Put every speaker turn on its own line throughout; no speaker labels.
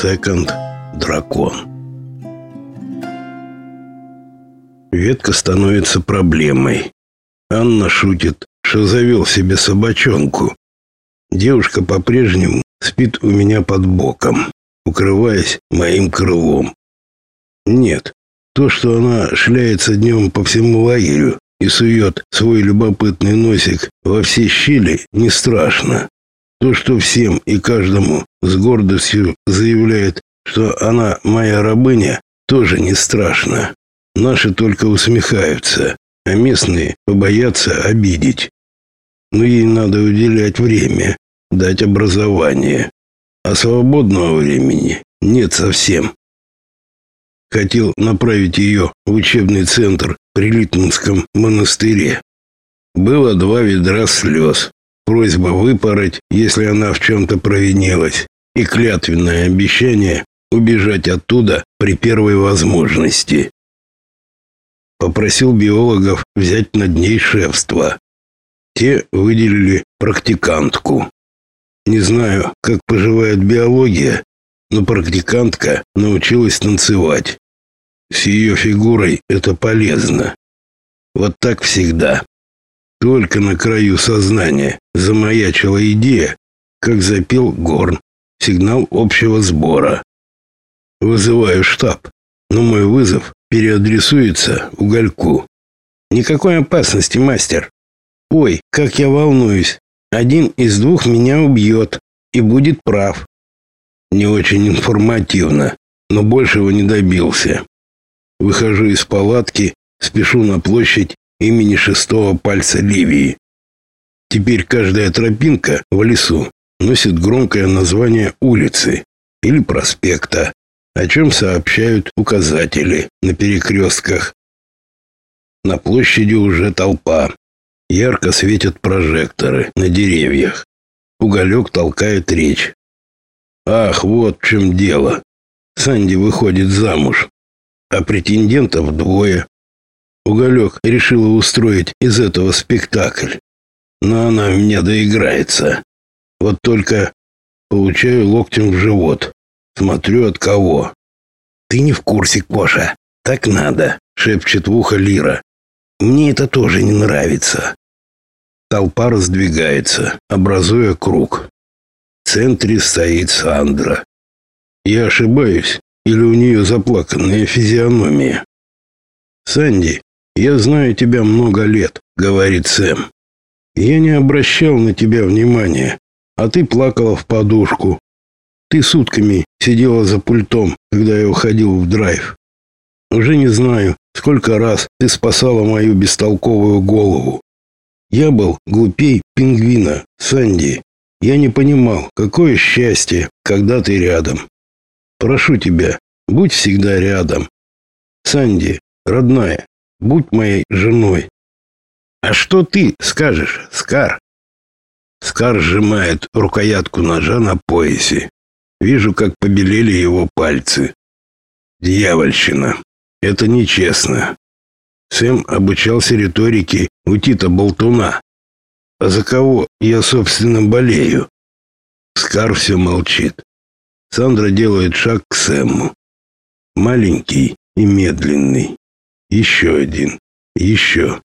Секонд Дракон. Ветка становится проблемой. Анна шутит, что завел себе собачонку. Девушка по-прежнему спит у меня под боком, укрываясь моим крылом. Нет, то, что она шляется днем по всему лагерю и сует свой любопытный носик во все щели, не страшно. То, что всем и каждому с гордостью заявляет, что она моя рабыня, тоже не страшно. Наши только усмехаются, а местные побоятся обидеть. Но ей надо уделять время, дать образование. А свободного времени нет совсем. Хотел направить ее в учебный центр при Литманском монастыре. Было два ведра слез просьба выпороть, если она в чем-то провинилась, и клятвенное обещание убежать оттуда при первой возможности. Попросил биологов взять над ней шефство. Те выделили практикантку. Не знаю, как поживает биология, но практикантка научилась танцевать. С ее фигурой это полезно. Вот так всегда. Только на краю сознания замаячила идея, как запел горн, сигнал общего сбора. Вызываю штаб, но мой вызов переадресуется угольку. Никакой опасности, мастер. Ой, как я волнуюсь. Один из двух меня убьет и будет прав. Не очень информативно, но большего не добился. Выхожу из палатки, спешу на площадь имени шестого пальца Ливии. Теперь каждая тропинка в лесу носит громкое название улицы или проспекта, о чем сообщают указатели на перекрестках. На площади уже толпа. Ярко светят прожекторы на деревьях. Уголек толкает речь. Ах, вот в чем дело. Санди выходит замуж, а претендентов двое. Уголек решила устроить из этого спектакль. Но она меня доиграется. Вот только получаю локтем в живот. Смотрю от кого. Ты не в курсе, Коша. Так надо, шепчет в ухо Лира. Мне это тоже не нравится. Толпа раздвигается, образуя круг. В центре стоит Сандра. Я ошибаюсь, или у нее заплаканная физиономия? Санди, «Я знаю тебя много лет», — говорит Сэм. «Я не обращал на тебя внимания, а ты плакала в подушку. Ты сутками сидела за пультом, когда я уходил в драйв. Уже не знаю, сколько раз ты спасала мою бестолковую голову. Я был глупей пингвина, Санди. Я не понимал, какое счастье, когда ты рядом. Прошу тебя, будь всегда рядом. Санди, родная, будь моей женой. А что ты скажешь, Скар? Скар сжимает рукоятку ножа на поясе. Вижу, как побелели его пальцы. Дьявольщина. Это нечестно. Сэм обучался риторике у Тита Болтуна. А за кого я, собственно, болею? Скар все молчит. Сандра делает шаг к Сэму. Маленький и медленный. Еще один. Еще.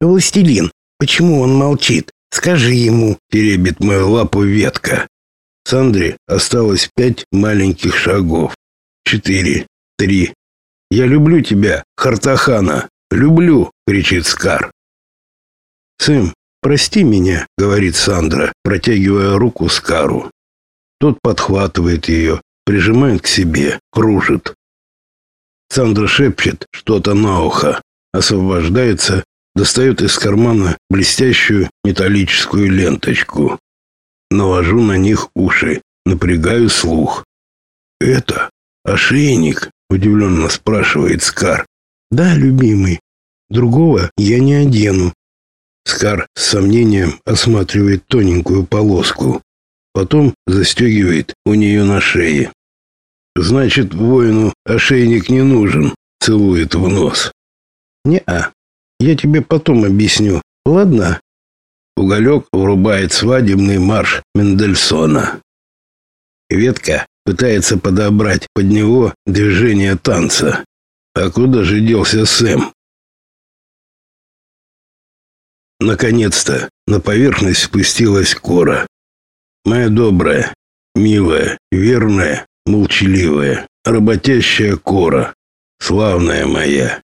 Властелин, почему он молчит? Скажи ему.
Теребит мою лапу ветка. Сандре осталось пять маленьких шагов. Четыре. Три. Я люблю тебя, Хартахана. Люблю, кричит Скар. Сэм, прости меня, говорит Сандра, протягивая руку Скару. Тот подхватывает ее, прижимает к себе, кружит. Сандра шепчет что-то на ухо, освобождается, достает из кармана блестящую металлическую ленточку. Навожу на них уши, напрягаю слух. «Это ошейник?» — удивленно спрашивает Скар.
«Да, любимый. Другого я не одену».
Скар с сомнением осматривает тоненькую полоску. Потом застегивает у нее на шее. Значит, воину ошейник не нужен, целует в нос.
Не-а. Я тебе потом объясню. Ладно?
Уголек врубает свадебный марш Мендельсона. Ветка пытается подобрать под него движение танца. А куда же делся Сэм? Наконец-то на поверхность спустилась Кора. Моя добрая, милая, верная, молчаливая, работящая Кора, славная моя.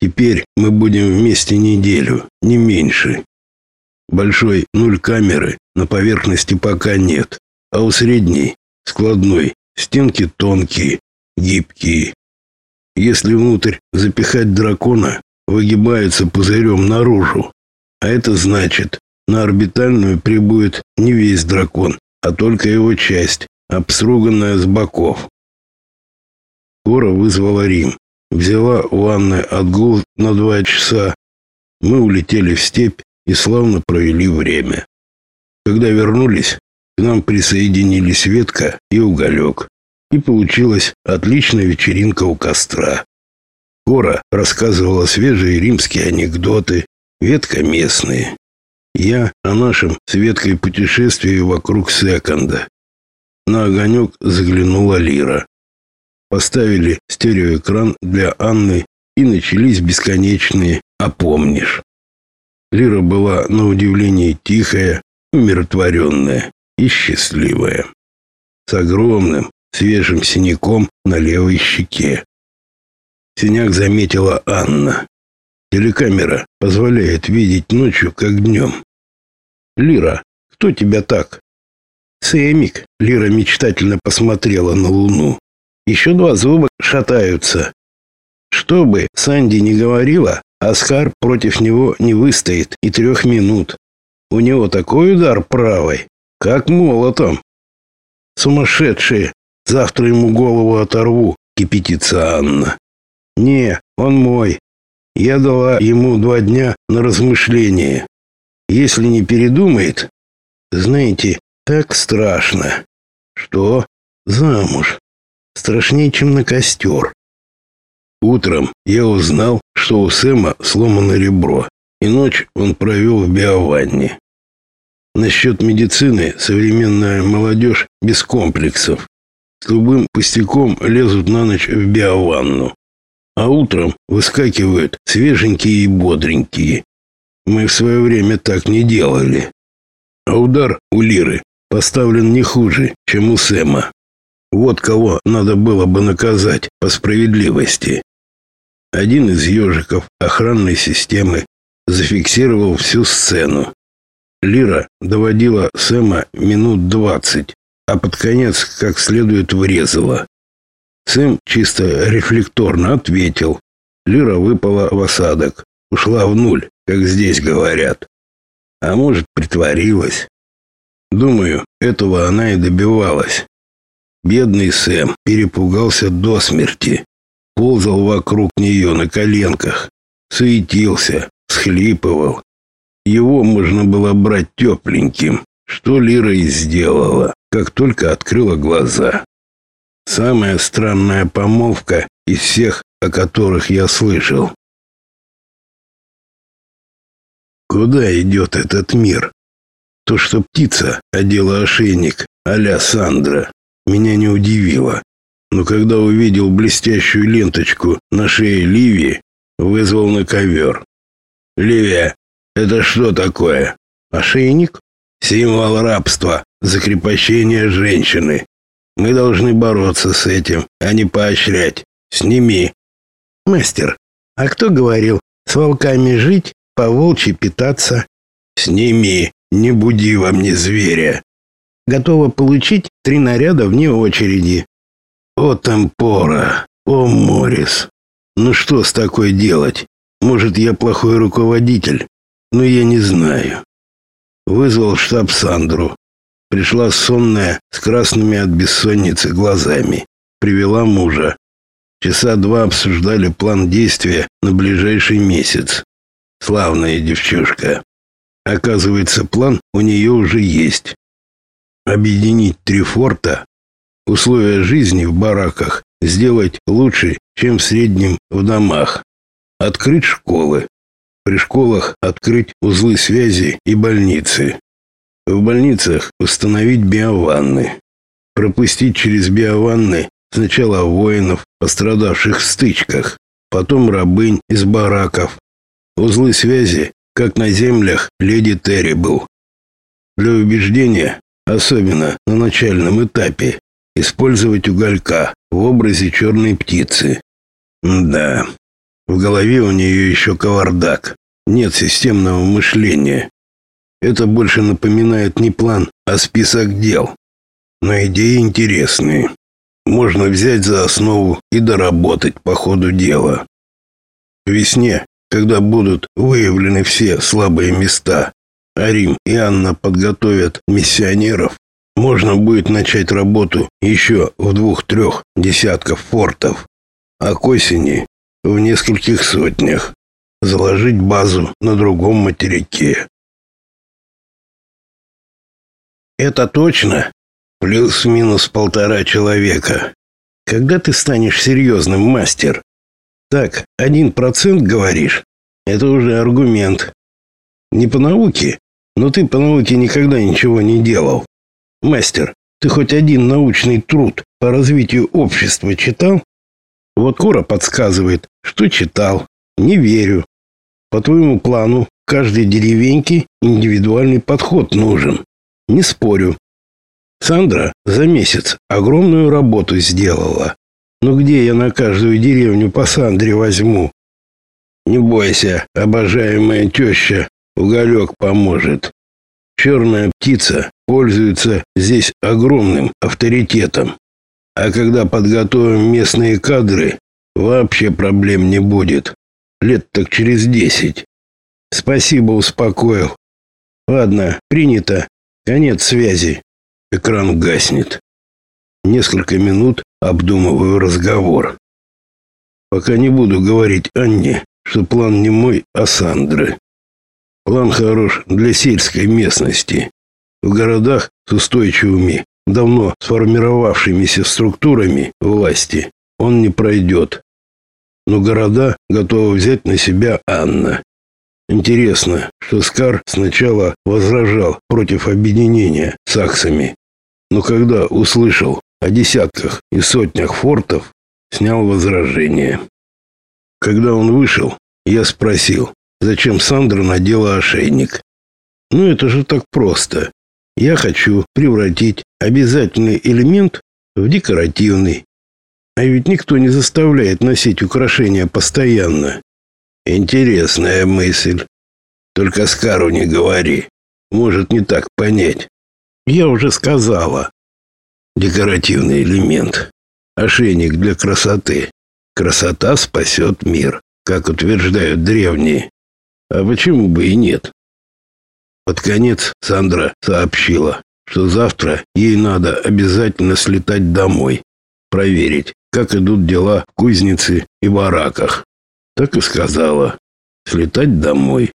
Теперь мы будем вместе неделю, не меньше. Большой нуль камеры на поверхности пока нет, а у средней, складной, стенки тонкие, гибкие. Если внутрь запихать дракона, выгибается пузырем наружу. А это значит, на орбитальную прибудет не весь дракон, а только его часть, обструганная с боков. Кора вызвала Рим, взяла ванны отгул на два часа. Мы улетели в степь и славно провели время. Когда вернулись, к нам присоединились Ветка и Уголек, и получилась отличная вечеринка у костра. Кора рассказывала свежие римские анекдоты, Ветка местные. Я о нашем с Веткой путешествии вокруг секонда. На огонек заглянула Лира. Поставили стереоэкран для Анны и начались бесконечные «А помнишь?». Лира была на удивление тихая, умиротворенная и счастливая. С огромным свежим синяком на левой щеке. Синяк заметила Анна. Телекамера позволяет видеть ночью, как днем. Лира, кто тебя так? Сэмик, Лира мечтательно посмотрела на луну. Еще два зуба шатаются. Что бы Санди не говорила, Оскар против него не выстоит и трех минут. У него такой удар правой, как молотом. Сумасшедшие, завтра ему голову оторву, кипятится Анна. Не, он мой. Я дала ему два дня на размышление. Если не передумает, знаете, так страшно. Что? Замуж. Страшнее, чем на костер. Утром я узнал, что у Сэма сломано ребро, и ночь он провел в биованне. Насчет медицины современная молодежь без комплексов. С любым пустяком лезут на ночь в биованну а утром выскакивают свеженькие и бодренькие. Мы в свое время так не делали. А удар у Лиры поставлен не хуже, чем у Сэма. Вот кого надо было бы наказать по справедливости. Один из ежиков охранной системы зафиксировал всю сцену. Лира доводила Сэма минут двадцать, а под конец как следует врезала. Сэм чисто рефлекторно ответил. Лира выпала в осадок, ушла в нуль, как здесь говорят. А может, притворилась. Думаю, этого она и добивалась. Бедный Сэм перепугался до смерти. Ползал вокруг нее на коленках, суетился, схлипывал. Его можно было брать тепленьким, что Лира и сделала, как только открыла глаза. Самая странная помолвка из всех, о которых я слышал. Куда идет этот мир? То, что птица одела ошейник а-ля Сандра, меня не удивило. Но когда увидел блестящую ленточку на шее Ливии, вызвал на ковер. «Ливия, это что такое?» «Ошейник?» «Символ рабства, закрепощение женщины. Мы должны бороться с этим, а не поощрять. Сними. Мастер, а кто говорил, с волками жить, по волчьи питаться? Сними, не буди во мне зверя. Готова получить три наряда вне очереди. О, Темпора, о, Морис. Ну что с такой делать? Может, я плохой руководитель, но я не знаю. Вызвал штаб Сандру. Пришла сонная, с красными от бессонницы глазами. Привела мужа. Часа два обсуждали план действия на ближайший месяц. Славная девчушка. Оказывается, план у нее уже есть. Объединить три форта, условия жизни в бараках сделать лучше, чем в среднем в домах. Открыть школы. При школах открыть узлы связи и больницы. В больницах установить биованны. пропустить через биованны сначала воинов, пострадавших в стычках, потом рабынь из бараков. Узлы связи, как на землях леди Терри был. Для убеждения, особенно на начальном этапе, использовать уголька в образе черной птицы. Да, в голове у нее еще кавардак. Нет системного мышления. Это больше напоминает не план, а список дел. Но идеи интересные. Можно взять за основу и доработать по ходу дела. К весне, когда будут выявлены все слабые места, а Рим и Анна подготовят миссионеров, можно будет начать работу еще в двух-трех десятков фортов, а к осени в нескольких сотнях заложить базу на другом материке.
Это точно? Плюс-минус полтора человека. Когда ты станешь серьезным, мастер? Так, один процент говоришь? Это уже аргумент. Не по науке, но ты по науке никогда ничего не делал. Мастер, ты хоть один научный труд по развитию общества читал? Вот Кора подсказывает, что читал. Не верю. По твоему плану, каждой деревеньке индивидуальный подход нужен. Не спорю. Сандра за месяц огромную работу сделала. Но где я на каждую деревню по Сандре возьму? Не бойся, обожаемая теща, уголек поможет. Черная птица пользуется здесь огромным авторитетом. А когда подготовим местные кадры, вообще проблем не будет. Лет так через десять. Спасибо, успокоил. Ладно, принято. Конец связи. Экран гаснет. Несколько минут обдумываю разговор. Пока не буду говорить Анне, что план не мой, а Сандры. План хорош для сельской местности. В городах с устойчивыми, давно сформировавшимися структурами власти он не пройдет. Но города готова взять на себя Анна. Интересно, что Скар сначала возражал против объединения с саксами, но когда услышал о десятках и сотнях фортов, снял возражение. Когда он вышел, я спросил, зачем Сандра надела ошейник. Ну это же так просто. Я хочу превратить обязательный элемент в декоративный. А ведь никто не заставляет носить украшения постоянно. Интересная мысль. Только Скару не говори. Может не так понять. Я уже сказала. Декоративный элемент. Ошейник для красоты. Красота спасет мир, как утверждают древние. А почему бы и нет? Под конец Сандра сообщила, что завтра ей надо обязательно слетать домой, проверить, как идут дела в кузнице и бараках. Так и сказала. Слетать домой.